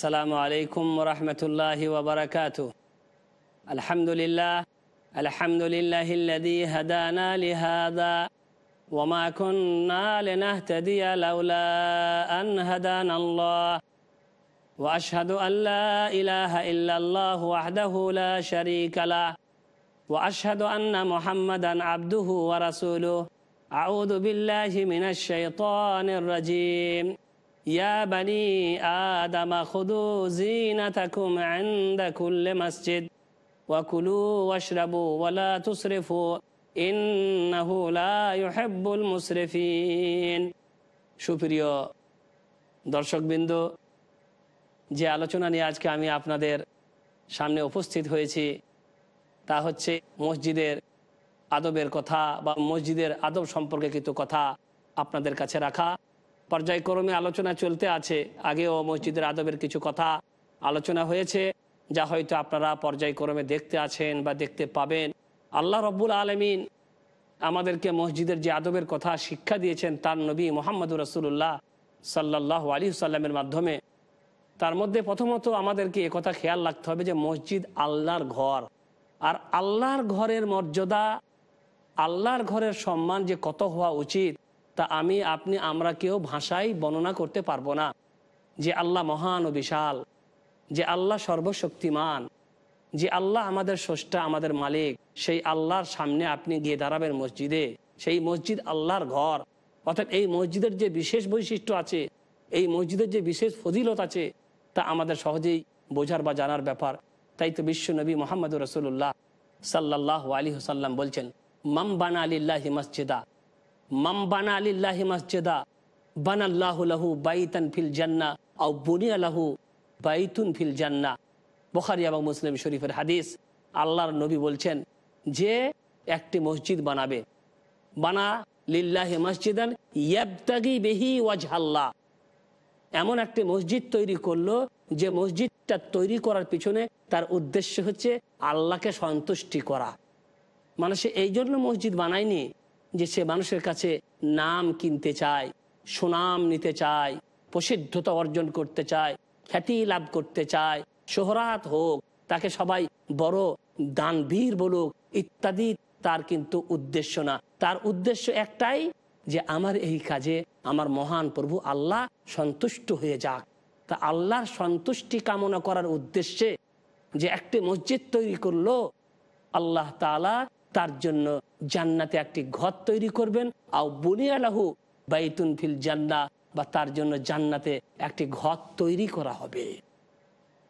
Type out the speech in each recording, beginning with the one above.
السلام عليكم ورحمة الله وبركاته. الحمد لله الحمد لله الذي هدانا لهذا وما كنا لنهتدي لولا أن هدانا الله. وأشهد أن لا إله إلا الله وحده لا شريك له. وأشهد أن محمدا عبده ورسوله. أعوذ بالله من الشيطان الرجيم. ইয়া বানি বিন্দু ওয়াশরাবু লা সুপ্রিয় দর্শকবৃন্দ, যে আলোচনা নিয়ে আজকে আমি আপনাদের সামনে উপস্থিত হয়েছি, তা হচ্ছে মসজিদের আদবের কথা বা মসজিদের আদব সম্পর্কে কিছু কথা আপনাদের কাছে রাখা। পর্যায়ক্রমে আলোচনা চলতে আছে। আগেও মসজিদের আদবের কিছু কথা আলোচনা হয়েছে, যা হয়তো আপনারা পর্যায়ক্রমে দেখতে আছেন বা দেখতে পাবেন। আল্লাহ রব্বুল আলমিন আমাদেরকে মসজিদের যে আদবের কথা শিক্ষা দিয়েছেন, তার নবী মোহাম্মদ রসুল্লাহ সাল্লাহ আলী সাল্লামের মাধ্যমে। তার মধ্যে প্রথমত আমাদেরকে একথা খেয়াল রাখতে হবে যে মসজিদ আল্লাহর ঘর। আর আল্লাহর ঘরের মর্যাদা, আল্লাহর ঘরের সম্মান যে কত হওয়া উচিত তা আমি, আপনি, আমরা কেউ ভাষায় বর্ণনা করতে পারব না। যে আল্লাহ মহান ও বিশাল, যে আল্লাহ সর্বশক্তিমান, যে আল্লাহ আমাদের স্রষ্টা, আমাদের মালিক, সেই আল্লাহর সামনে আপনি গিয়ে দাঁড়াবেন মসজিদে। সেই মসজিদ আল্লাহর ঘর। অর্থাৎ এই মসজিদের যে বিশেষ বৈশিষ্ট্য আছে, এই মসজিদের যে বিশেষ ফজিলত আছে, তা আমাদের সহজেই বোঝার বা জানার ব্যাপার। তাই তো বিশ্ব নবী মোহাম্মদ রসুল্লাহ সাল্লাহ আলী সাল্লাম বলছেন মাম বানা আলিল্লাহি মসজিদা। মাম বানা আলিল্লাহি মসজিদা, বানাল্লাহু লাহু বাইতান ফিল জান্না, আও বুনিয়া লাহু বাইতুন ফিল জান্না। বখারি এবং মুসলিম শরীফের হাদিস, আল্লাহর নবী বলছেন, যে একটি মসজিদ বানাবে, বানা লিল্লাহি মসজিদান ইয়াবতাগি বেহি ওয়াজহাল্লাহ। এমন একটি মসজিদ তৈরি করল, যে মসজিদটা তৈরি করার পিছনে তার উদ্দেশ্য হচ্ছে আল্লাহকে সন্তুষ্টি করা। মানুষে এই জন্য মসজিদ বানায়নি যে সে মানুষের কাছে নাম কিনতে চায়, সুনাম নিতে চায়, প্রসিদ্ধতা অর্জন করতে চায়, খ্যাতি লাভ করতে চায়, সোহরাত হোক, তাকে সবাই বড় দানবীর বলুক, ইত্যাদি তার কিন্তু উদ্দেশ্য না। তার উদ্দেশ্য একটাই যে আমার এই কাজে আমার মহান প্রভু আল্লাহ সন্তুষ্ট হয়ে যাক। তা আল্লাহর সন্তুষ্টি কামনা করার উদ্দেশ্যে যে একটি মসজিদ তৈরি করল, আল্লাহ তালা তার জন্য জান্নাতে একটি ঘর তৈরি করবেন। আও বুনিয়ালাহু বাইতুন ফিল জান্না, বা তার জন্য জান্নাতে একটি ঘর তৈরি করা হবে।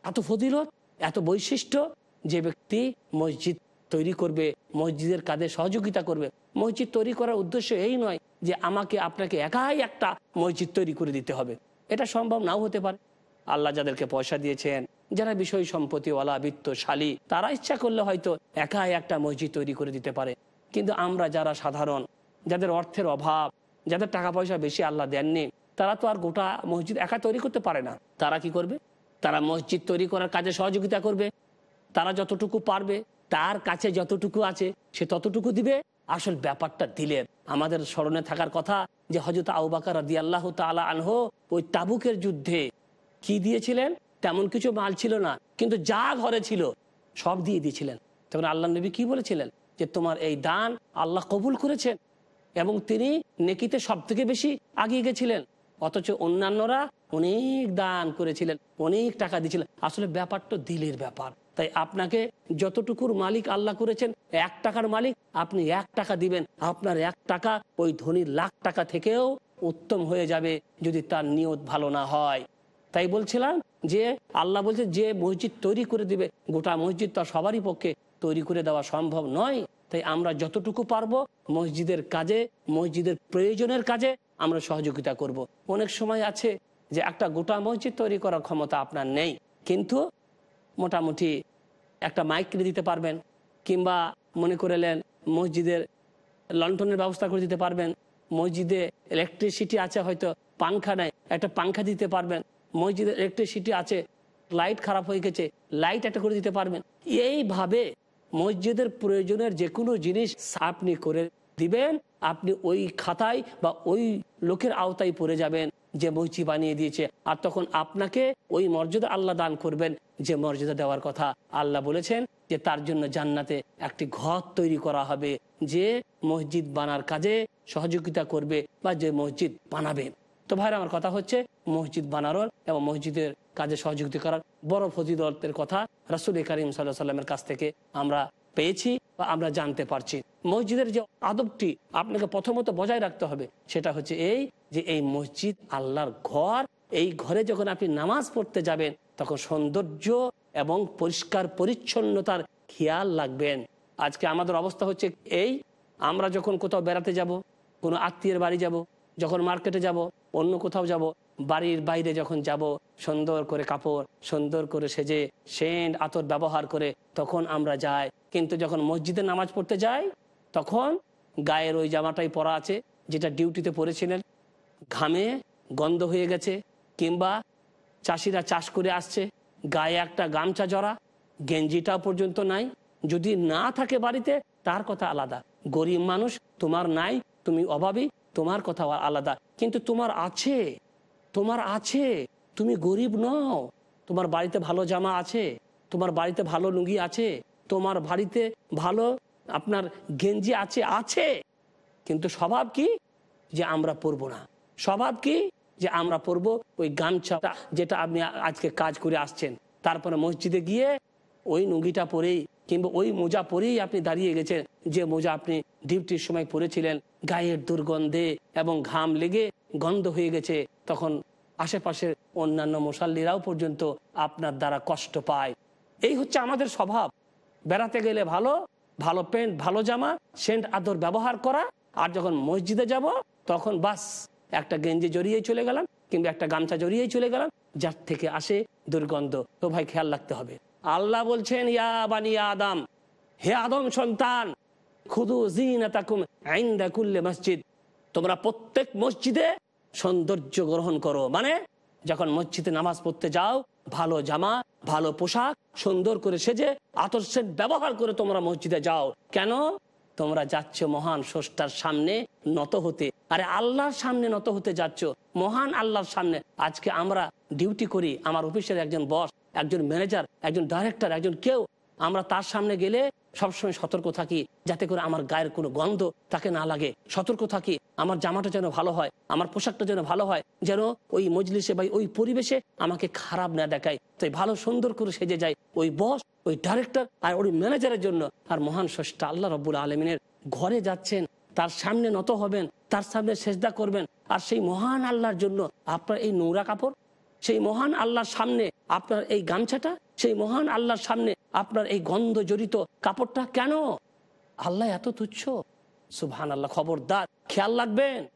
এত ফদিলত এত বৈশিষ্ট্য, যে ব্যক্তি মসজিদ তৈরি করবে, মসজিদের কাজে সহযোগিতা করবে। মসজিদ তৈরি করার উদ্দেশ্য এই নয় যে আমাকে আপনাকে একাই একটা মসজিদ তৈরি করে দিতে হবে। এটা সম্ভব নাও হতে পারে। আল্লাহ যাদেরকে পয়সা দিয়েছেন যারা বিষয় সম্পত্তিওয়ালা বিত্তশালী তারা ইচ্ছা করলে হয়তো একাই একটা মসজিদ তৈরি করে দিতে পারে। কিন্তু আমরা যারা সাধারণ, যাদের অর্থের অভাব, যাদের টাকা পয়সা বেশি আল্লাহ দেননি, তারা তো আর গোটা মসজিদ একা তৈরি করতে পারে না। তারা কি করবে? তারা মসজিদ তৈরি করার কাজে সহযোগিতা করবে। তারা যতটুকু পারবে, তার কাছে যতটুকু আছে, সে ততটুকু দিবে। আসল ব্যাপারটা দিলেন আমাদের স্মরণে থাকার কথা যে হজরত আউবাকার রাদি আল্লাহ তালা আনহ ওই তাবুকের যুদ্ধে কি দিয়েছিলেন? তেমন কিছু মাল ছিল না, কিন্তু যা ঘরে ছিল সব দিয়ে দিয়েছিলেন। তখন আল্লাহ নবী কি বলেছিলেন? যে তোমার এই দান আল্লাহ কবুল করেছেন এবং তিনি নেকিতে সব থেকে বেশি আগিয়ে গেছিলেন। অথচ অন্যান্যরা অনেক দান করেছিলেন, অনেক টাকা দিয়েছিলেন। আসলে ব্যাপারটা দিলের ব্যাপার। তাই আপনাকে যতটুকুর মালিক আল্লাহ করেছেন, এক টাকার মালিক আপনি এক টাকা দিবেন। আপনার এক টাকা ওই ধনির লাখ টাকা থেকেও উত্তম হয়ে যাবে যদি তার নিয়ত ভালো না হয়। তাই বলছিলাম যে আল্লাহ বলছে যে মসজিদ তৈরি করে দিবে, গোটা মসজিদ তো সবারই পক্ষে তৈরি করে দেওয়া সম্ভব নয় তাই আমরা যতটুকু পারব মসজিদের কাজে, মসজিদের প্রয়োজনের কাজে আমরা সহযোগিতা করব। অনেক সময় আছে যে একটা গোটা মসজিদ তৈরি করার ক্ষমতা আপনার নেই, কিন্তু মোটামুটি একটা মাইক কিনে দিতে পারবেন, কিংবা মনে করেলেন মসজিদের লন্ঠনের ব্যবস্থা করে দিতে পারবেন, মসজিদে ইলেকট্রিসিটি আছে হয়তো, পাংখা নেয় একটা পাংখা দিতে পারবেন মসজিদের ইলেকট্রিসিটি আছে লাইট খারাপ হয়ে গেছে লাইট একটা করে দিতে পারবেন। এইভাবে মসজিদের প্রয়োজনের যে কোনো জিনিস আপনি করে দিবেন, আপনি ওই খাতায় বা ওই লোকের আওতায় পড়ে যাবেন যে মসজিদ বানিয়ে দিয়েছে। আর তখন আপনাকে ওই মর্যাদা আল্লাহ দান করবেন যে মর্যাদা দেওয়ার কথা আল্লাহ বলেছেন যে তার জন্য জান্নাতে একটি ঘর তৈরি করা হবে যে মসজিদ বানার কাজে সহযোগিতা করবে বা যে মসজিদ বানাবে। তো ভাইরা, আমার কথা হচ্ছে মসজিদ বানানোর এবং মসজিদের কাজে সহযোগিতা করার বড় ফজিদতের কথা রাসুল করিম সাল্লাহ সাল্লামের কাছ থেকে আমরা পেয়েছি বা আমরা জানতে পারছি। মসজিদের যে আদবটি আপনাকে প্রথমত বজায় রাখতে হবে সেটা হচ্ছে এই যে এই মসজিদ আল্লাহর ঘর, এই ঘরে যখন আপনি নামাজ পড়তে যাবেন তখন সৌন্দর্য এবং পরিষ্কার পরিচ্ছন্নতার খেয়াল রাখবেন। আজকে আমাদের অবস্থা হচ্ছে এই, আমরা যখন কোথাও বেড়াতে যাব, কোনো আত্মীয়ের বাড়ি যাব যখন মার্কেটে যাব, অন্য কোথাও যাব, বাড়ির বাইরে যখন যাব, সুন্দর করে কাপড়, সুন্দর করে সেজে, সেন্ট, আতর ব্যবহার করে তখন আমরা যাই। কিন্তু যখন মসজিদে নামাজ পড়তে যাই, তখন গায়ের ওই জামাটাই পরা আছে, যেটা ডিউটিতে পরেছিলেন। ঘামে গন্ধ হয়ে গেছে, কিংবা চাষিরা চাষ করে আসছে, গায়ে একটা গামছা জড়া গেঞ্জিটা পর্যন্ত নাই। যদি না থাকে বাড়িতে, তার কথা আলাদা। গরিব মানুষ, তোমার নাই, তুমি অভাবী তোমার কথা আলাদা। কিন্তু তোমার আছে তোমার আছে, তুমি গরিব নও। তোমার বাড়িতে ভালো জামা আছে, তোমার বাড়িতে ভালো লুঙ্গি আছে, তোমার বাড়িতে ভালো আপনার গেঞ্জি আছে আছে। কিন্তু স্বভাব কি? যে আমরা পরবো না। স্বভাব কি? যে আমরা পরবো ওই গামছাটা যেটা আপনি আজকে কাজ করে আসছেন। তারপরে মসজিদে গিয়ে ওই নুঙ্গিটা পরেই কিংবা ওই মোজা পরেই আপনি দাঁড়িয়ে গেছেন, যে মোজা আপনি ডিউটির সময় পরেছিলেন, গায়ের দুর্গন্ধে এবং ঘাম লেগে গন্ধ হয়ে গেছে, তখন আশেপাশের অন্যান্য মশাল্লিরাও পর্যন্ত আপনার দ্বারা কষ্ট পায়। এই হচ্ছে আমাদের স্বভাব। বেড়াতে গেলে ভালো ভালো প্যান্ট, ভালো জামা, সেন্ট আদর ব্যবহার করা, আর যখন মসজিদে যাব, তখন বাস, একটা গেঞ্জি জড়িয়েই চলে গেলাম কিংবা একটা গামছা জড়িয়েই চলে গেলাম, যার থেকে আসে দুর্গন্ধ। তো ভাই, খেয়াল রাখতে হবে। আল্লাহ বলছেন, ইয়া বানি আদম, হে আদম সন্তান, খুদু কুল্লে মসজিদ। তোমরা প্রত্যেক মসজিদে সৌন্দর্য গ্রহণ করো। মানে যখন মসজিদে নামাজ পড়তে যাও, ভালো জামা, ভালো পোশাক, সুন্দর করে সেজে, আতর সেট ব্যবহার করে তোমরা মসজিদে যাও। কেন? তোমরা যাচ্ছ মহান স্রষ্টার সামনে নত হতে। আরে, আল্লাহর সামনে নত হতে যাচ্ছ। মহান আল্লাহর সামনে। আজকে আমরা ডিউটি করি, আমার অফিসের একজন বস। একজন ম্যানেজার একজন ডাইরেক্টর একজন কেউ, আমরা তার সামনে গেলে সবসময় সতর্ক থাকি, যাতে করে আমার গায়ের কোনো গন্ধ তাকে না লাগে। সতর্ক থাকি, আমার জামাটা যেন ভালো হয়, আমার পোশাকটা যেন ভালো হয়, যেন ওই মজলিসে বা ওই পরিবেশে আমাকে খারাপ না দেখায়। তাই ভালো সুন্দর করে সেজে যায় ওই বস ওই ডাইরেক্টর আর ওই ম্যানেজারের জন্য। আর মহান ষষ্ঠা আল্লাহ রব্বুল আলমিনের ঘরে যাচ্ছেন, তার সামনে নত হবেন, তার সামনে সেজদা করবেন। আর সেই মহান আল্লাহর জন্য আপনার এই নোংরা কাপড় সেই মহান আল্লাহর সামনে আপনার এই গামছাটা, সেই মহান আল্লাহর সামনে আপনার এই গন্ধ জড়িত কাপড়টা কেন? আল্লাহ এত তুচ্ছ। সুবহান আল্লাহ খবরদার। খেয়াল রাখবেন।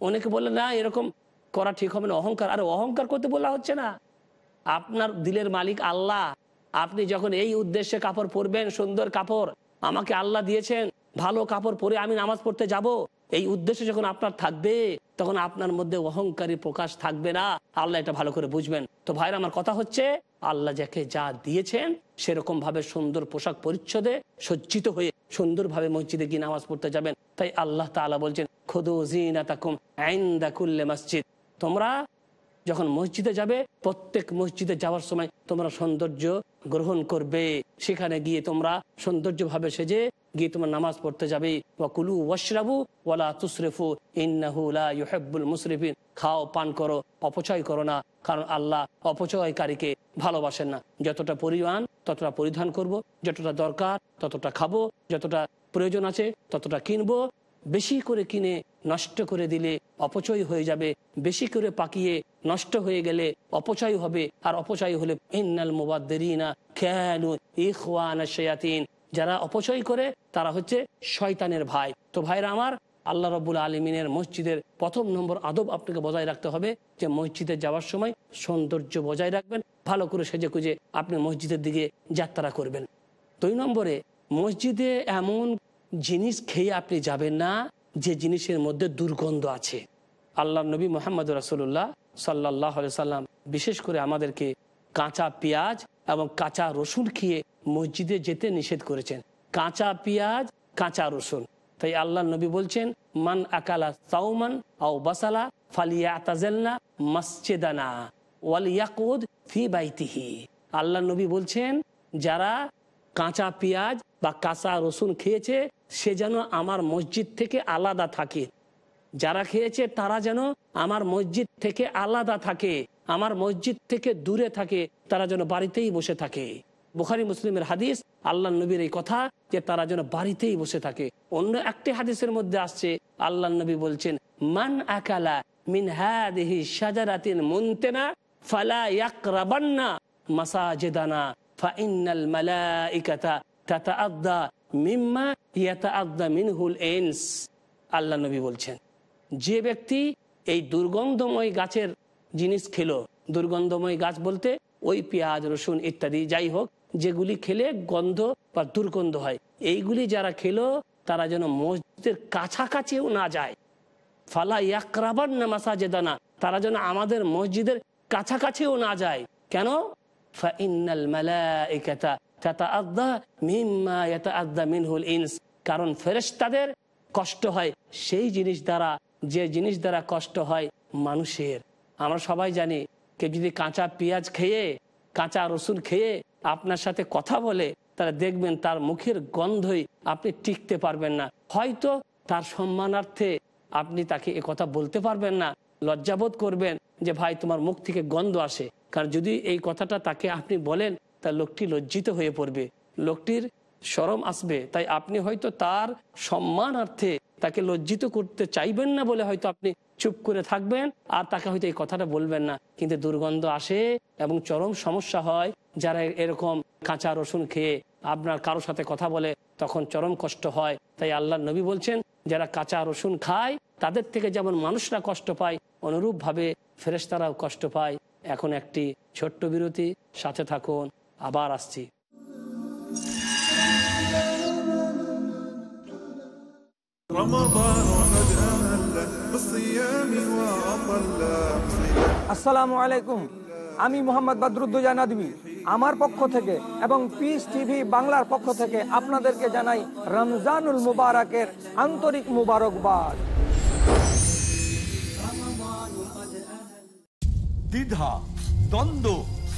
অনেকে বলে না, এরকম করা ঠিক হবে না। অহংকার, আরে অহংকার করতে বলা হচ্ছে না। আপনার দিলের মালিক আল্লাহ। আপনি যখন এই উদ্দেশ্যে কাপড় পরবেন, সুন্দর কাপড়, আমাকে আল্লাহ দিয়েছেন, ভালো কাপড় পরে আমি নামাজ পড়তে যাব। এই উদ্দেশ্য যখন আপনার থাকবে, তখন আপনার মধ্যে অহংকারী প্রকাশ থাকবে না। আল্লাহ এটা ভালো করে বুঝবেন। তো ভাইরা আমার কথা হচ্ছে, আল্লাহ যাকে যা দিয়েছেন সেরকম ভাবে সুন্দর পোশাক পরিচ্ছদে সজ্জিত হয়ে সুন্দরভাবে মসজিদে গিয়ে নামাজ পড়তে যাবেন। তাই আল্লাহ তালা বলছেন, খুদু জিনা তাকুম আইন দাকুল্লে মসজিদ। তোমরা যখন মসজিদে যাবে, প্রত্যেক মসজিদে যাওয়ার সময় তোমরা সৌন্দর্য গ্রহণ করবে। সেখানে গিয়ে তোমরা সৌন্দর্যভাবে সেজে গিয়ে তোমার নামাজ পড়তে যাবে। ওয়াকুলু ওয়াশরাবু তুসরিফু মুসরিফিন। খাও, পান করো, অপচয় করো না, কারণ আল্লাহ অপচয়কারীকে ভালোবাসেন না। যতটা পরিমাণ, ততটা পরিধান করব, যতটা দরকার, ততটা খাব, যতটা প্রয়োজন আছে, ততটা কিনবো বেশি করে কিনে নষ্ট করে দিলে অপচয় হয়ে যাবে, বেশি করে পাকিয়ে নষ্ট হয়ে গেলে অপচয় হবে, আর অপচয় হলে ইন্নাল মুবাদ্দিরিনা খেয়ালু শায়াতিন। যারা অপচয় করে, তারা হচ্ছে শয়তানের ভাই। তো ভাইরা আমার, আল্লাহ রবুল আলমিনের মসজিদের প্রথম নম্বর আদব আপনাকে বজায় রাখতে হবে, যে মসজিদে যাওয়ার সময় সৌন্দর্য বজায় রাখবেন, ভালো করে সেজে খুঁজে আপনি মসজিদের দিকে যাত্রা করবেন। দুই নম্বরে, মসজিদে এমন জিনিস খেয়ে আপনি যাবেন না, যে জিনিসের মধ্যে দুর্গন্ধ আছে। আল্লাহ নবী মোহাম্মদ রাসুল্লাহ সাল্লাহ সাল্লাম বিশেষ করে আমাদেরকে কাঁচা পেঁয়াজ এবং কাঁচা রসুন খেয়ে মসজিদে যেতে নিষেধ করেছেন। কাঁচা পেঁয়াজ, কাঁচা রসুন। তাই আল্লাহ নবী বলছেন, মান আকালা সাউমান আও বাসালা ফালিয়া তাজেলনা মসজিদানা ওয়াল ইয়াকুদ ফি বাইতিহি। আল্লাহ নবী বলছেন, যারা কাঁচা পেঁয়াজ বা কাঁচা রসুন খেয়েছে, সে যেন আমার মসজিদ থেকে আলাদা থাকে। যারা খেয়েছে, তারা যেন আমার মসজিদ থেকে আলাদা থাকে, আমার মসজিদ থেকে দূরে থাকে, তারা যেন বাড়িতেই বসে থাকে। বুখারি মুসলিমের হাদিস আল্লাহ নবীর এই কথা যে তারা যেন বাড়িতেই বসে থাকে। অন্য একটি হাদিসের মধ্যে আসছে আল্লাহ নবী বলছেন, মান আকালা মিন হাদিহি সাজারাতিন মুনতেনা ফালা ইয়াকরাবান্না মাসাজিদানা ফাইন্নাল মালাইকাতা আল্লাহ নবী বলছেন। যে ব্যক্তি এই দুর্গন্ধময় গাছের জিনিস খেলো, দুর্গন্ধময় গাছ বলতে ওই পেঁয়াজ, রসুন ইত্যাদি যাই হোক, যেগুলি খেলে গন্ধ বা দুর্গন্ধ হয়, এইগুলি যারা খেলো, তারা যেন মসজিদের কাছাকাছিও না যায়। ফালা ইয়াকরাবার না মাসাজেদানা, তারা যেন আমাদের মসজিদের কাছাকাছিও না যায়। কেন? ফাইনাল মালাইকাতা কারণ কষ্ট হয় সেই জিনিস দ্বারা, যে জিনিস দ্বারা কষ্ট হয় মানুষের। আমরা সবাই জানি, কেউ যদি কাঁচা পেঁয়াজ খেয়ে, কাঁচা রসুন খেয়ে আপনার সাথে কথা বলে তারা দেখবেন তার মুখের গন্ধই আপনি টিকতে পারবেন না। হয়তো তার সম্মানার্থে আপনি তাকে এ কথা বলতে পারবেন না। লজ্জাবোধ করবেন যে, ভাই, তোমার মুখ থেকে গন্ধ আসে। কারণ যদি এই কথাটা তাকে আপনি বলেন তা লোকটি লজ্জিত হয়ে পড়বে। লোকটির সরম আসবে। তাই আপনি হয়তো তার সম্মানার্থে তাকে লজ্জিত করতে চাইবেন না বলে হয়তো আপনি চুপ করে থাকবেন আর তাকে হয়তো এই কথাটা বলবেন না। কিন্তু দুর্গন্ধ আসে এবং চরম সমস্যা হয়। যারা এরকম কাঁচা রসুন খেয়ে আপনার কারোর সাথে কথা বলে তখন চরম কষ্ট হয়। তাই আল্লাহ নবী বলছেন, যারা কাঁচা রসুন খায়, তাদের থেকে যেমন মানুষরা কষ্ট পায়, অনুরূপভাবে ফেরেশতারাও কষ্ট পায়। এখন একটি ছোট্ট বিরতি, সাথে থাকুন। আবার আসছি। আসসালামু আলাইকুম। আমি মোহাম্মদ বাদরুদ্দুজা নাদবি আমার পক্ষ থেকে এবং পিস টিভি বাংলার পক্ষ থেকে আপনাদেরকে জানাই রমজানুল মুবারকের আন্তরিক মুবারকবাদ। দ্বিধা, দ্বন্দ্ব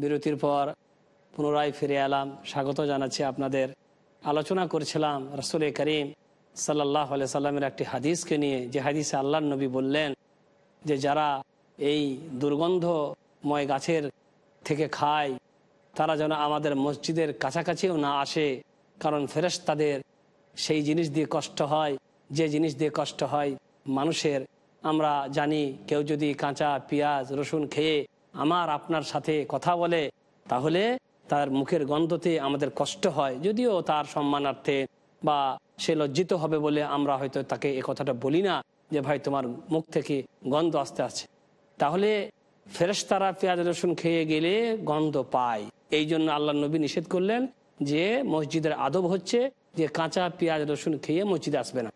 বিরতির পর পুনরায় ফিরে এলাম। স্বাগত জানাচ্ছি আপনাদের। আলোচনা করছিলাম রসুল করিম সাল্লাহ সাল্লামের একটি হাদিসকে নিয়ে, যে হাদিসে আল্লাহ নবী বললেন যে, যারা এই দুর্গন্ধময় গাছের থেকে খায়, তারা যেন আমাদের মসজিদের কাছাকাছিও না আসে। কারণ ফেরেশ তাদের সেই জিনিস দিয়ে কষ্ট হয়, যে জিনিস দিয়ে কষ্ট হয় মানুষের। আমরা জানি কেউ যদি কাঁচা পেঁয়াজ, রসুন খেয়ে আমার আপনার সাথে কথা বলে, তাহলে তার মুখের গন্ধতে আমাদের কষ্ট হয়। যদিও তার সম্মানার্থে বা সে লজ্জিত হবে বলে আমরা হয়তো তাকে এ কথাটা বলি না যে, ভাই, তোমার মুখ থেকে গন্ধ আসতে আছে তাহলে ফেরেশতারা পেঁয়াজ রসুন খেয়ে গেলে গন্ধ পায়। এই জন্য আল্লাহ নবী নিষেধ করলেন যে, মসজিদের আদব হচ্ছে যে, কাঁচা পেঁয়াজ রসুন খেয়ে মসজিদে আসবে না।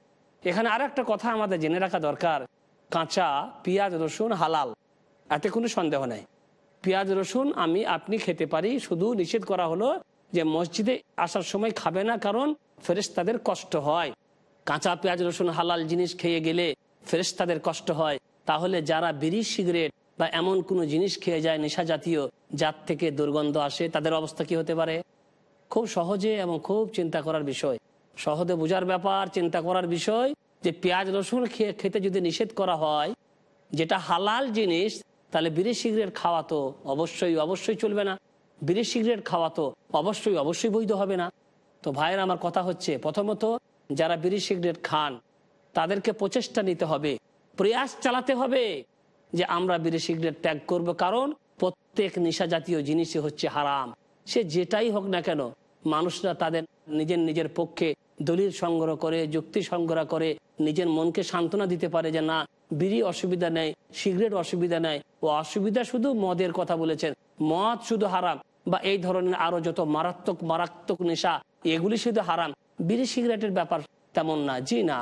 এখানে আর একটা কথা আমাদের জেনে রাখা দরকার। কাঁচা পেঁয়াজ রসুন হালাল। এতে কোনো সন্দেহ নাই। পেঁয়াজ, রসুন আমি আপনি খেতে পারি। শুধু নিষেধ করা হলো যে মসজিদে আসার সময় খাবে না কারণ ফেরেশতাদের কষ্ট হয়। কাঁচা পেঁয়াজ, রসুন হালাল জিনিস খেয়ে গেলে ফেরেশতাদের কষ্ট হয়। তাহলে যারা বিড়ি, সিগারেট বা এমন কোনো জিনিস খেয়ে যায় নেশা জাতীয়, যার থেকে দুর্গন্ধ আসে, তাদের অবস্থা কি হতে পারে? খুব সহজে এবং খুব চিন্তা করার বিষয়। সহজে বোঝার ব্যাপার, চিন্তা করার বিষয় যে পেঁয়াজ, রসুন খেয়ে খেতে যদি নিষেধ করা হয়, যেটা হালাল জিনিস তাহলে বিড়ি সিগারেট খাওয়া তো অবশ্যই অবশ্যই চলবে না। বিড়ি সিগারেট খাওয়া তো অবশ্যই অবশ্যই বৈধ হবে না। তো ভাইয়ের আমার কথা হচ্ছে, প্রথমত যারা বিড়ি সিগারেট খান, তাদেরকে প্রচেষ্টা নিতে হবে, প্রয়াস চালাতে হবে যে আমরা বিড়ি সিগারেট ত্যাগ করব। কারণ প্রত্যেক নেশা জাতীয় জিনিসই হচ্ছে হারাম। সে যেটাই হোক না কেন মানুষরা তাদের নিজের নিজের পক্ষে দলিল সংগ্রহ করে, যুক্তি সংগ্রহ করে, নিজের মনকে সান্ত্বনা দিতে পারে যে না, বিড়ি অসুবিধা নেই, সিগারেট অসুবিধা নেই। ও অসুবিধা শুধু মদের কথা বলেছেন। মদ শুধু হারাম বা এই ধরনের আরও যত মারাত্মক মারাত্মক নেশা, এগুলি শুধু হারাম। বিড়ি, সিগারেটের ব্যাপার তেমন না। জি না,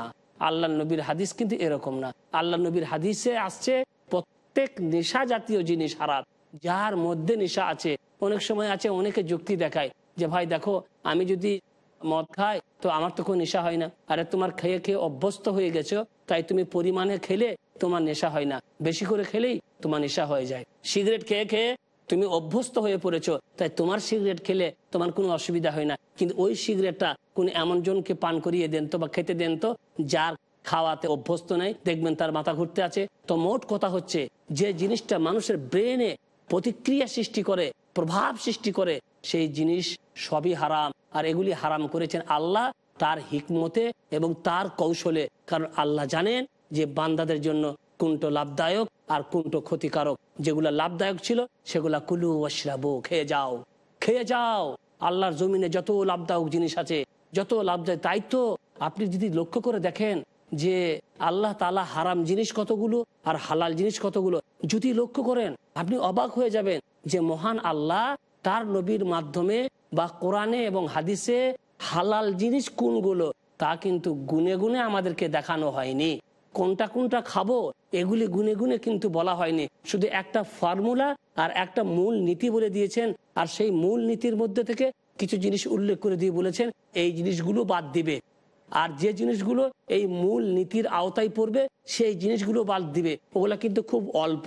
আল্লাহ নবীর হাদিস কিন্তু এরকম না। আল্লাহ নবীর হাদিসে আসছে, প্রত্যেক নেশা জাতীয় জিনিস হারাম। যার মধ্যে নেশা আছে, অনেক সময় আছে, অনেকে যুক্তি দেখায়। যে ভাই দেখো, আমি যদি মদ খাই, তো আমার তো কোনো নেশা হয় না। আরে তোমার খেয়ে খেয়ে অভ্যস্ত হয়ে গেছো, তাই তুমি পরিমাণে খেলে তোমার নেশা হয় না। বেশি করে খেলেই তোমার নেশা হয়ে যায়। সিগারেট খেয়ে খেয়ে তুমি অভ্যস্ত হয়ে পড়েছো, তাই তোমার সিগারেট খেলে তোমার কোনো অসুবিধা হয় না। কিন্তু ওই সিগারেটটা কোন এমন জনকে পান করিয়ে দেন তো বা খেতে দেন তো, যার খাওয়াতে অভ্যস্ত নাই, দেখবেন তার মাথা ঘুরতে আছে। তো মোট কথা হচ্ছে, যে জিনিসটা মানুষের ব্রেনে প্রতিক্রিয়া সৃষ্টি করে, প্রভাব সৃষ্টি করে, সেই জিনিস সবই হারাম। আর এগুলি হারাম করেছেন আল্লাহ তার হিকমতে এবং তার কৌশলে। কারণ আল্লাহ জানেন যে বান্দাদের জন্য কোনটো লাভদায়ক আর কোনটো ক্ষতিকারক। যেগুলা লাভদায়ক ছিল, সেগুলা কুলু ওয়াশরাবু, খেয়ে যাও। খেয়ে যাও। আল্লাহর জমিনে যত লাভদায়ক জিনিস আছে, যত লাভদায়ক, তাই তো। আপনি যদি লক্ষ্য করে দেখেন যে আল্লাহ তালা হারাম জিনিস কতগুলো আর হালাল জিনিস কতগুলো। যদি লক্ষ্য করেন, আপনি অবাক হয়ে যাবেন যে মহান আল্লাহ তার নবীর মাধ্যমে বা কোরআনে এবং হাদিসে হালাল জিনিস কোনগুলো, তা কিন্তু গুনে গুনে আমাদেরকে দেখানো হয়নি। কোনটা কোনটা খাব, এগুলি গুনে গুনে কিন্তু বলা হয়নি। শুধু একটা ফর্মুলা আর একটা মূল নীতি বলে দিয়েছেন, আর সেই মূল নীতির মধ্যে থেকে কিছু জিনিস উল্লেখ করে দিয়ে বলেছেন, এই জিনিসগুলো বাদ দিবে। আর যে জিনিসগুলো এই মূল নীতির আওতায় পড়বে, সেই জিনিসগুলো বাদ দিবে। ওগুলা কিন্তু খুব অল্প।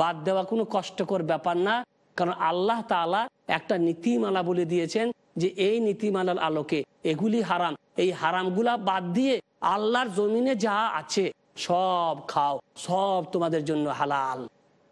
বাদ দেওয়া কোনো কষ্টকর ব্যাপার না, কারণ আল্লাহ তাআলা একটা নীতিমালা বলে দিয়েছেন যে, এই নীতিমালার আলোকে এগুলি হারাম। এই হারামগুলা বাদ দিয়ে আল্লাহর জমিনে যা আছে, সব খাও, সব তোমাদের জন্য হালাল।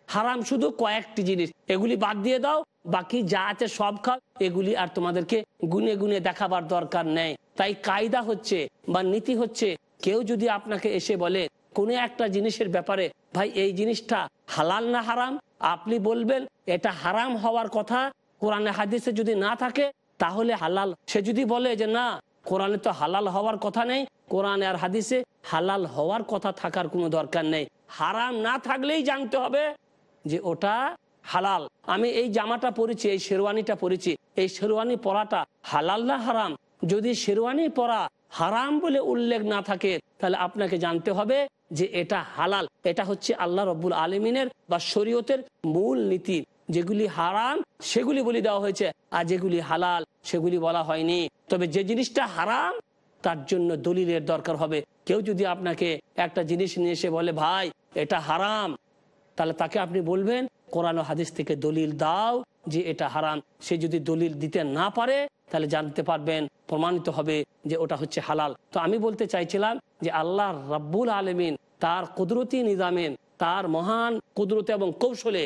হারাম শুধু কয়েকটি জিনিস, এগুলি বাদ দিয়ে দাও, বাকি যা আছে সব খাও, এগুলি আর তোমাদেরকে গুনে গুনে দেখাবার দরকার নেই। তাই কায়দা হচ্ছে বা নীতি হচ্ছে, কেউ যদি আপনাকে এসে বলে, কোনো একটা জিনিসের ব্যাপারে, ভাই, এই জিনিসটা হালাল না হারাম? আপনি বলবেন, এটা হারাম হওয়ার কথা, কোরআনে হাদিসে যদি না থাকে, তাহলে হালাল। সে যদি বলে যে, না, কোরআনে তো হালাল হওয়ার কথা নেই, কোরআনে আর হাদিসে হালাল হওয়ার কথা থাকার কোনো দরকার নেই। হারাম না থাকলেই জানতে হবে যে ওটা হালাল। আমি এই জামাটা পরেছি, এই শেরওয়ানিটা পরেছি। এই শেরওয়ানি পরাটা হালাল না হারাম? যদি শেরওয়ানি পরা হারাম বলে উল্লেখ না থাকে, তাহলে আপনাকে জানতে হবে যে এটা হালাল। এটা হচ্ছে আল্লাহ রব্বুল আলমিনের বা শরীয়তের মূল নীতি। যেগুলি হারাম, সেগুলি বলে দেওয়া হয়েছে, আর যেগুলি হালাল, সেগুলি বলা হয়নি। তবে যে জিনিসটা হারাম, তার জন্য দলিলের দরকার হবে। কেউ যদি আপনাকে একটা জিনিস নিয়ে এসে বলে, ভাই, এটা হারাম, তাহলে তাকে আপনি বলবেন কোরআন হাদিস থেকে দলিল দাও যে এটা হারাম। সে যদি দলিল দিতে না পারে, তাহলে জানতে পারবেন, প্রমাণিত হবে যে ওটা হচ্ছে হালাল। তো আমি বলতে চাইছিলাম যে আল্লাহ রাব্বুল আলমিন তার কুদরতি নিজামেন তার মহান কুদরতে এবং কৌশলে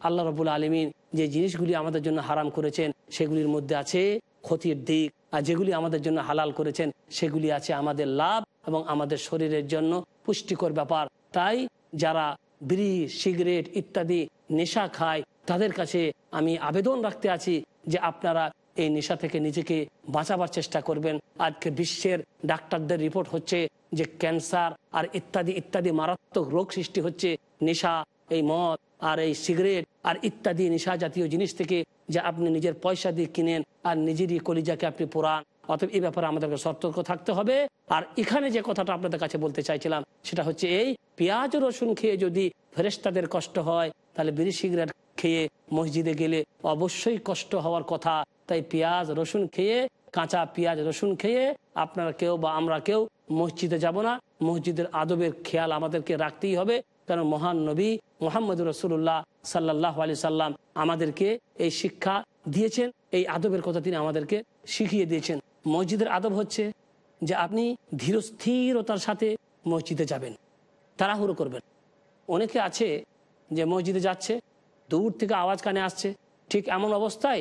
আল্লাহ রবুল আলমিন যে জিনিসগুলি আমাদের জন্য হারাম করেছেন, সেগুলির মধ্যে আছে ক্ষতির দিক। আর যেগুলি আমাদের জন্য হালাল করেছেন, সেগুলি আছে আমাদের লাভ এবং আমাদের শরীরের জন্য পুষ্টিকর ব্যাপার। তাই যারা বিড়ি, সিগারেট ইত্যাদি নেশা খায়। তাদের কাছে আমি আবেদন রাখতে আছি যে আপনারা এই নেশা থেকে নিজেকে বাঁচাবার চেষ্টা করবেন। আজকে বিশ্বের ডাক্তারদের রিপোর্ট হচ্ছে যে ক্যান্সার আর ইত্যাদি ইত্যাদি মারাত্মক রোগ সৃষ্টি হচ্ছে। নেশা, এই মদ আর এই সিগারেট আর ইত্যাদি নেশা জাতীয় জিনিস থেকে যা আপনি নিজের পয়সা দিয়ে কিনেন আর নিজেরই কলিজাকে আপনি পোড়ান। অতএব এই ব্যাপারে আমাদেরকে সতর্ক থাকতে হবে। আর এখানে যে কথাটা আপনাদের কাছে বলতে চাইছিলাম, সেটা হচ্ছে এই পেঁয়াজ রসুন খেয়ে যদি ফেরেস্তাদের কষ্ট হয়, তাহলে বিড়ি সিগারেট খেয়ে মসজিদে গেলে অবশ্যই কষ্ট হওয়ার কথা। তাই পেঁয়াজ, রসুন খেয়ে, কাঁচা পেঁয়াজ, রসুন খেয়ে আপনারা কেউ বা আমরা কেউ মসজিদে যাব না। মসজিদের আদবের খেয়াল আমাদেরকে রাখতেই হবে। কারণ মহান নবী মোহাম্মদ রসুল্লাহ সাল্লাহ আলি সাল্লাম আমাদেরকে এই শিক্ষা দিয়েছেন। এই আদবের কথা তিনি আমাদেরকে শিখিয়ে দিয়েছেন। মসজিদের আদব হচ্ছে যে আপনি ধীরস্থিরতার সাথে মসজিদে যাবেন। তাড়াহুড়ো করবেন। অনেকে আছে যে মসজিদে যাচ্ছে, দূর থেকে আওয়াজ কানে আসছে। ঠিক এমন অবস্থায়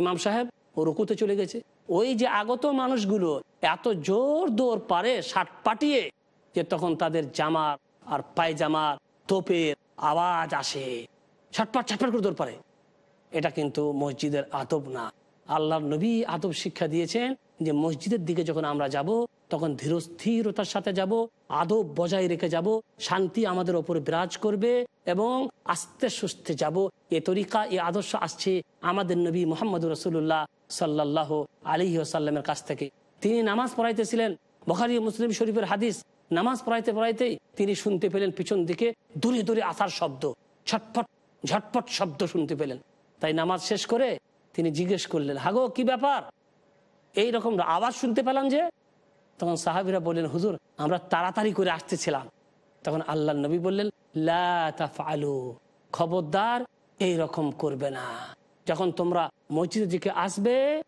ইমাম সাহেব ও রুকুতে চলে গেছে। ওই যে আগত মানুষগুলো এত জোর দৌড় পারে, শার্ট পাটিয়ে, যে তখন তাদের জামার আর পায়জামার তোপের আওয়াজ আসে। ছটপট ছটপট করে দৌড় পারে। এটা কিন্তু মসজিদের আদব না। আল্লাহ নবী আদব শিক্ষা দিয়েছেন যে মসজিদের দিকে যখন আমরা যাব, তখন ধীরস্থিরতার সাথে যাব, আদব বজায় রেখে যাব, শান্তি আমাদের ওপর বিরাজ করবে এবং আস্তে সুস্থে যাব। এ তরিকা, এ আদর্শ আসছে আমাদের নবী মোহাম্মদ রসুল্লাহ সাল্লাহ আলী আসাল্লামের কাছ থেকে। তিনি নামাজ পড়াইতেছিলেন। বখারি মুসলিম শরীফের হাদিস, নামাজ পড়াইতে পড়াইতেই তিনি শুনতে পেলেন পিছন দিকে দূরে দূরে আসার শব্দ, ছটফট, ঝটপট শব্দ শুনতে পেলেন। তাই নামাজ শেষ করে তিনি জিজ্ঞেস করলেন, হাগো, কি ব্যাপার? এই রকম আওয়াজ শুনতে পেলাম যে, তখন সাহাবিরা বললেন, হুজুর, আমরা তাড়াতাড়ি করে আসতেছিলাম। তখন আল্লাহ নবী বললেন, লা খবরদার এই রকম করবে না। যখন তোমরা মসজিদের দিকে আসবে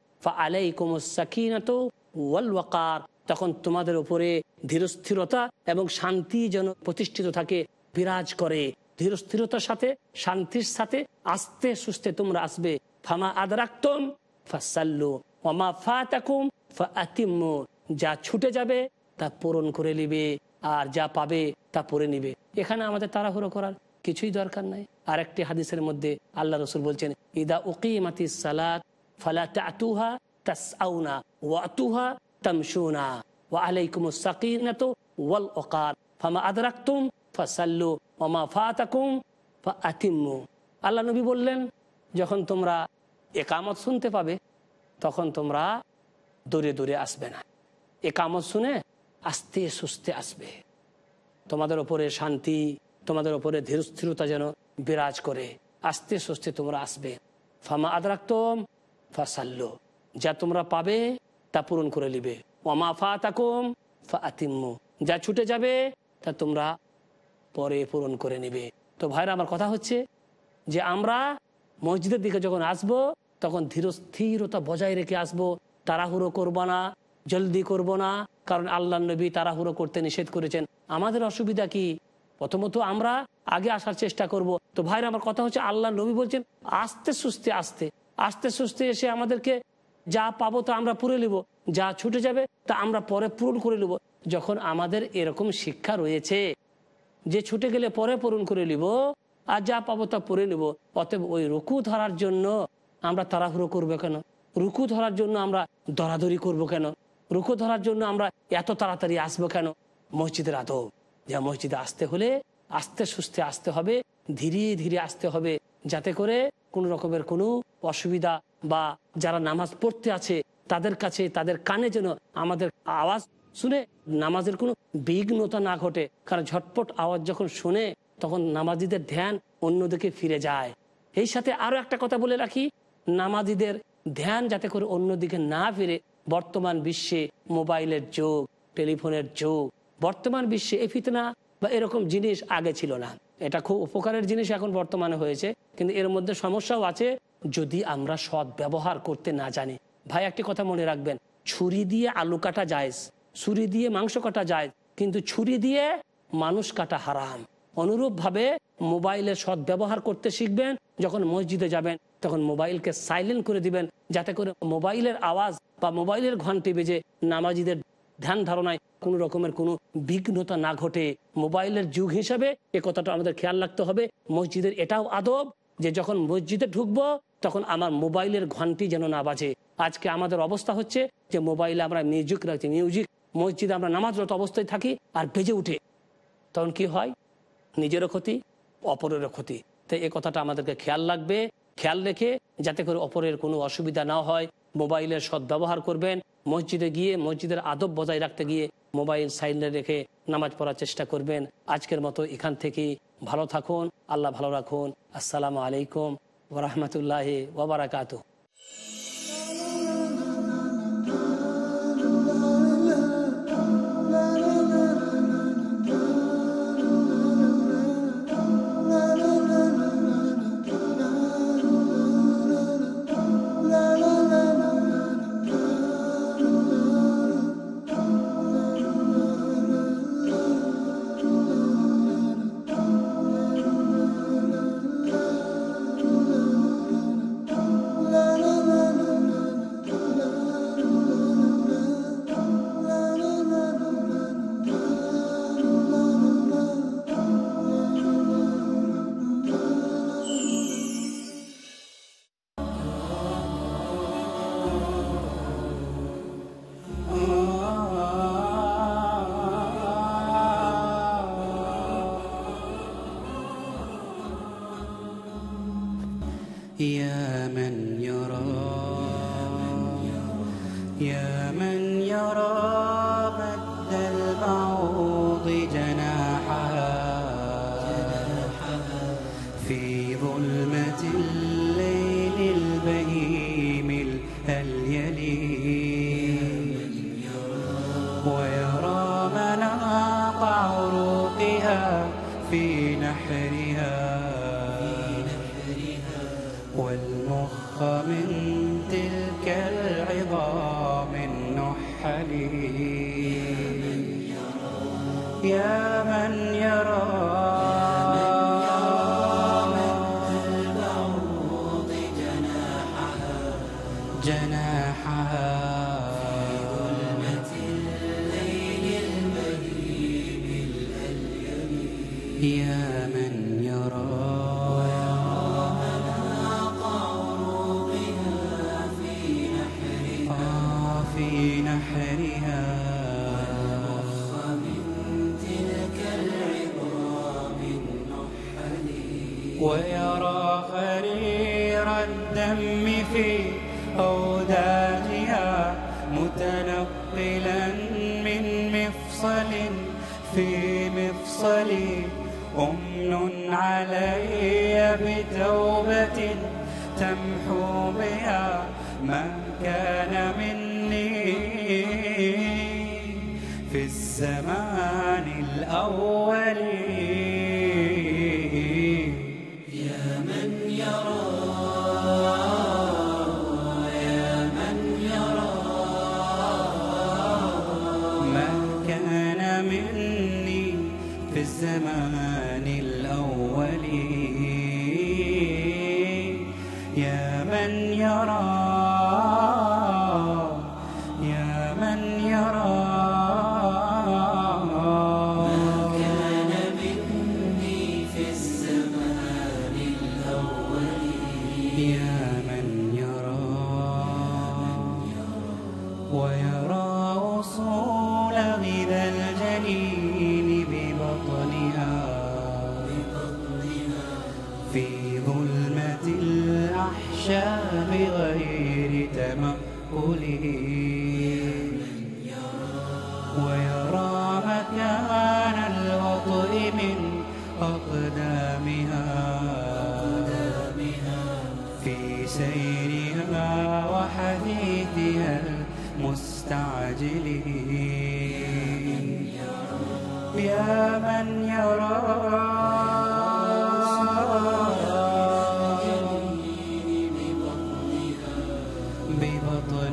তখন তোমাদের উপরে ধীরস্থিরতা এবং শান্তি যেন প্রতিষ্ঠিত থাকে, বিরাজ করে। ধীরস্থিরতার সাথে, শান্তির সাথে আস্তে সুস্থে তোমরা আসবে। ফামা আদরাক্তম, ফাসাল্লু ওমা ফাতাকুম ফাতিম্মু যা ছুটে যাবে তা পূরণ করে নিবে, আর যা পাবে তা পরে নিবে। এখানে আমাদের তাড়াহুড়ো করার কিছুই দরকার নাই। আর একটি হাদিসের মধ্যে আল্লাহ রসুল বলছেন, ইদা উকিমাতি সালাত, ফালা তাতুহা তাসআউনা ওয়াতুহা তামশুনা, ওয়া আলাইকুমুস সাকিনাতু ওয়াল ওকার, ফামা আদরাকতুম ফাসাল্লু ওমা ফাতাকুম ফাতিম্মু আল্লাহ নবী বললেন, যখন তোমরা একামত শুনতে পাবে তখন তোমরা দূরে দূরে আসবে না। এ কামত শুনে আস্তে সুস্থে আসবে। তোমাদের ওপরে শান্তি, তোমাদের ওপরে ধীরস্থিরতা যেন বিরাজ করে। আস্তে সুস্থে তোমরা আসবে। ফামা আদরাক্তম ফাসাল্লো। যা তোমরা পাবে, তা পূরণ করে নিবে। ওমা ফা তাকুম ফা আতিম্মু যা ছুটে যাবে, তা তোমরা পরে পূরণ করে নিবে। তো ভাইরা, আমার কথা হচ্ছে যে আমরা মসজিদের দিকে যখন আসব তখন ধীরস্থিরতা বজায় রেখে আসব। তাড়াহুড়ো করব না, জলদি করব না, কারণ আল্লাহ নবী তাড়াহুড়ো করতে নিষেধ করেছেন। আমাদের অসুবিধা কি? প্রথমত আমরা আগে আসার চেষ্টা করব। তো ভাইরা, আমার কথা হচ্ছে আল্লাহ নবী বলছেন, আস্তে সুস্থে, আসতে। আস্তে সুস্থে এসে আমাদেরকে যা পাবো তা আমরা পুরে নেব। যা ছুটে যাবে তা আমরা পরে পূরণ করে নেব। যখন আমাদের এরকম শিক্ষা রয়েছে, যে ছুটে গেলে পরে পূরণ করে নিব, আর যা পাবো তা পরে নেব। অতএব ওই রুকু ধরার জন্য আমরা তাড়াহুড়ো করব কেন? রুকু ধরার জন্য আমরা দরাদরি করব কেন? রুকু ধরার জন্য আমরা এত তাড়াতাড়ি আসব কেন? মসজিদের আদব। যা মসজিদে আসতে হলে আস্তে সুস্থে আসতে হবে, ধীরে ধীরে আসতে হবে, যাতে করে কোনো রকমের কোনো অসুবিধা বা যারা নামাজ পড়তে আছে, তাদের কাছে, তাদের কানে যেন আমাদের আওয়াজ শুনে নামাজের কোনো বিঘ্নতা না ঘটে। কারণ ঝটপট আওয়াজ যখন শুনে, তখন নামাজিদের ধ্যান অন্যদিকে ফিরে যায়। এই সাথে আরও একটা কথা বলে রাখি নামাজিদের ধ্যান যাতে করে অন্যদিকে না ফিরে। বর্তমান বিশ্বে মোবাইলের যোগ, টেলিফোনের যোগ, বর্তমান বিশ্বে এই ফিতনা বা এরকম জিনিস আগে ছিল না। এটা খুব উপকারের জিনিস এখন বর্তমানে হয়েছে, কিন্তু এর মধ্যে সমস্যাও আছে যদি আমরা সৎ ব্যবহার করতে না জানি। ভাই, একটি কথা মনে রাখবেন, ছুরি দিয়ে আলু কাটা যায়, ছুরি দিয়ে মাংস কাটা যায়, কিন্তু ছুরি দিয়ে মানুষ কাটা হারাম। অনুরূপভাবে মোবাইলের সৎ ব্যবহার করতে শিখবেন, যখন মসজিদে যাবেন তখন মোবাইলকে সাইলেন্ট করে দিবেন, যাতে করে মোবাইলের আওয়াজ বা মোবাইলের ঘন্টি বেজে নামাজিদের ধ্যান ধারণায় কোনো রকমের কোনো বিঘ্নতা না ঘটে। মোবাইলের যুগ হিসাবে এ কথাটা আমাদের খেয়াল রাখতে হবে। মসজিদের এটাও আদব যে যখন মসজিদে ঢুকবো, তখন আমার মোবাইলের ঘন্টি যেন না বাজে। আজকে আমাদের অবস্থা হচ্ছে যে মোবাইলে আমরা মিউজিক রাখছি মিউজিক মসজিদে আমরা নামাজরত অবস্থায় থাকি আর বেজে উঠে। তখন কি হয়? নিজেরও ক্ষতি, অপরেরও ক্ষতি। তাই এ কথাটা আমাদেরকে খেয়াল রাখবে। খেয়াল রেখে যাতে করে অপরের কোনো অসুবিধা না হয়, মোবাইলের সদ্ব্যবহার করবেন, মসজিদে গিয়ে মসজিদের আদব বজায় রাখতে গিয়ে মোবাইল সাইডে রেখে নামাজ পড়ার চেষ্টা করবেন। আজকের মতো এখান থেকে ভালো থাকুন, আল্লাহ ভালো রাখুন। আসসালামু আলাইকুম ওরহমতুল্লাহ ওবরাকাতু ويرى خرير الدم في أوداجها متنقلا من مفصل في مفصل أمن علي بتوبة تمحو بها من كان مني. في الزمان الأول